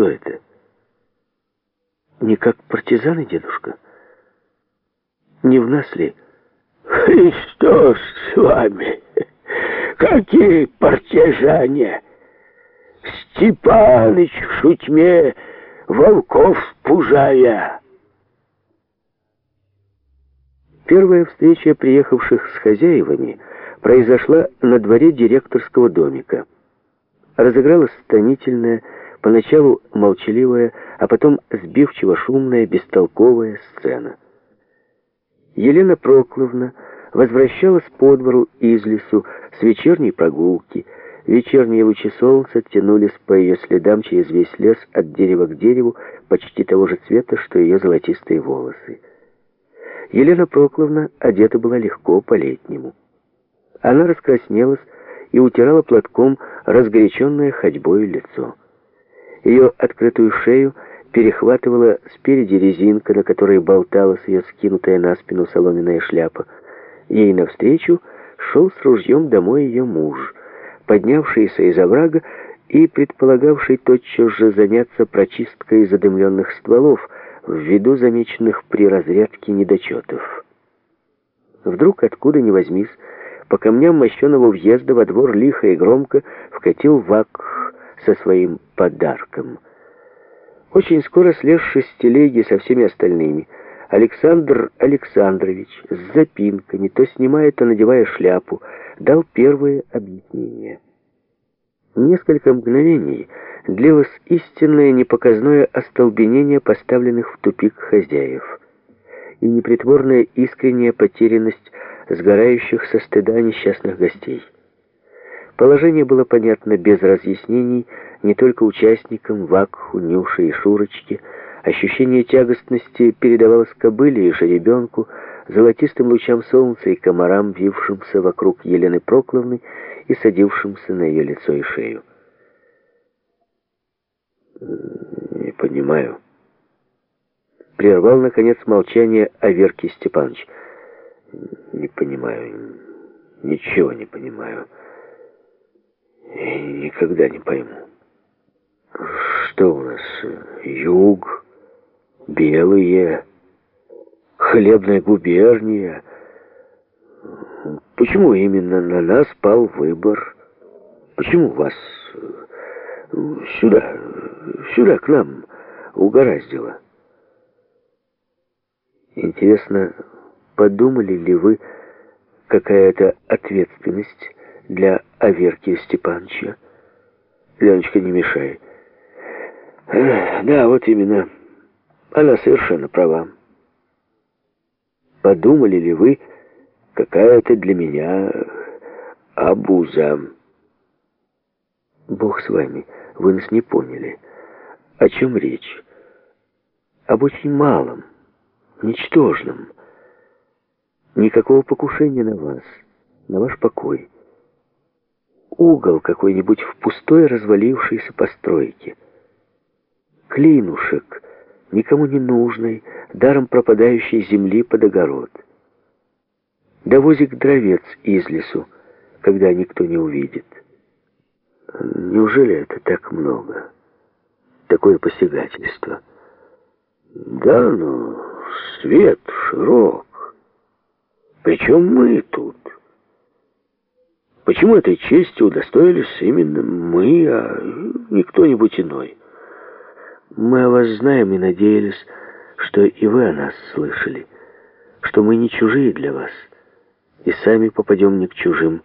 Что это? Не как партизаны, дедушка? Не в нас ли? И что с вами? Какие партизане? Степаныч в шутьме волков пужая. Первая встреча приехавших с хозяевами произошла на дворе директорского домика. Разыгралась томительная, поначалу молчаливая, а потом сбивчиво шумная, бестолковая сцена. Елена Прокловна возвращалась по двору из лесу с вечерней прогулки. Вечерние лучи солнца тянулись по ее следам через весь лес от дерева к дереву, почти того же цвета, что ее золотистые волосы. Елена Прокловна одета была легко, по-летнему. Она раскраснелась и утирала платком разгоряченное ходьбой лицо. Ее открытую шею перехватывала спереди резинка, на которой болталась ее скинутая на спину соломенная шляпа. Ей навстречу шел с ружьем домой ее муж, поднявшийся из оврага и предполагавший тотчас же заняться прочисткой задымленных стволов, ввиду замеченных при разрядке недочетов. Вдруг, откуда ни возьмись, по камням мощеного въезда во двор лихо и громко вкатил Вак со своим подарком. Очень скоро слезший с со всеми остальными, Александр Александрович с запинками, то снимая, то надевая шляпу, дал первое объяснение. Несколько мгновений длилось истинное непоказное остолбенение поставленных в тупик хозяев и непритворная искренняя потерянность сгорающих со стыда несчастных гостей. Положение было понятно без разъяснений не только участникам, Вакху, Нюше и Шурочке. Ощущение тягостности передавалось кобыле и жеребенку, золотистым лучам солнца и комарам, вившимся вокруг Елены Прокловны и садившимся на ее лицо и шею. «Не понимаю». Прервал, наконец, молчание Аверки Степанович. «Не понимаю, ничего не понимаю. И никогда не пойму. Что у нас? Юг, белые, хлебная губерния. Почему именно на нас пал выбор? Почему вас сюда, сюда к нам угораздило? Интересно, подумали ли вы, какая это ответственность для Аверки Степановича? Леночка, не мешай. Да, вот именно. Она совершенно права. Подумали ли вы, какая это для меня обуза? Бог с вами, вы нас не поняли. О чем речь? Об очень малом, ничтожном. Никакого покушения на вас, на ваш покой угол какой-нибудь в пустой развалившейся постройке. Клинушек, никому не нужной, даром пропадающей земли под огород. Довозик дровец из лесу, когда никто не увидит. Неужели это так много? Такое посягательство. Да, но свет широк. Причем мы тут. Почему этой честью удостоились именно мы, а не кто-нибудь иной? Мы о вас знаем и надеялись, что и вы о нас слышали, что мы не чужие для вас, и сами попадем не к чужим.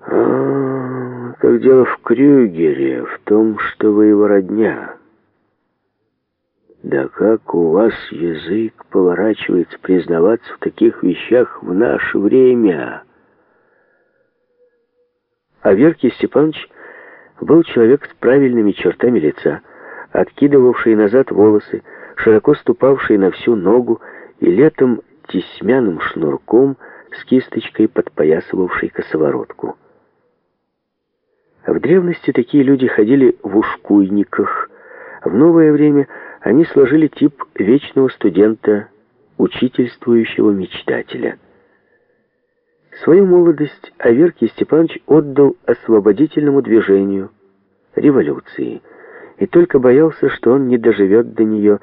А, как дело в Крюгере, в том, что вы его родня. Да как у вас язык поворачивается признаваться в таких вещах в наше время?» А Веркий Степанович был человек с правильными чертами лица, откидывавший назад волосы, широко ступавший на всю ногу и летом тесьмяным шнурком с кисточкой подпоясывавший косоворотку. В древности такие люди ходили в ушкуйниках. В новое время они сложили тип вечного студента, учительствующего мечтателя. Свою молодость Аверкий Степанович отдал освободительному движению, революции, и только боялся, что он не доживет до нее,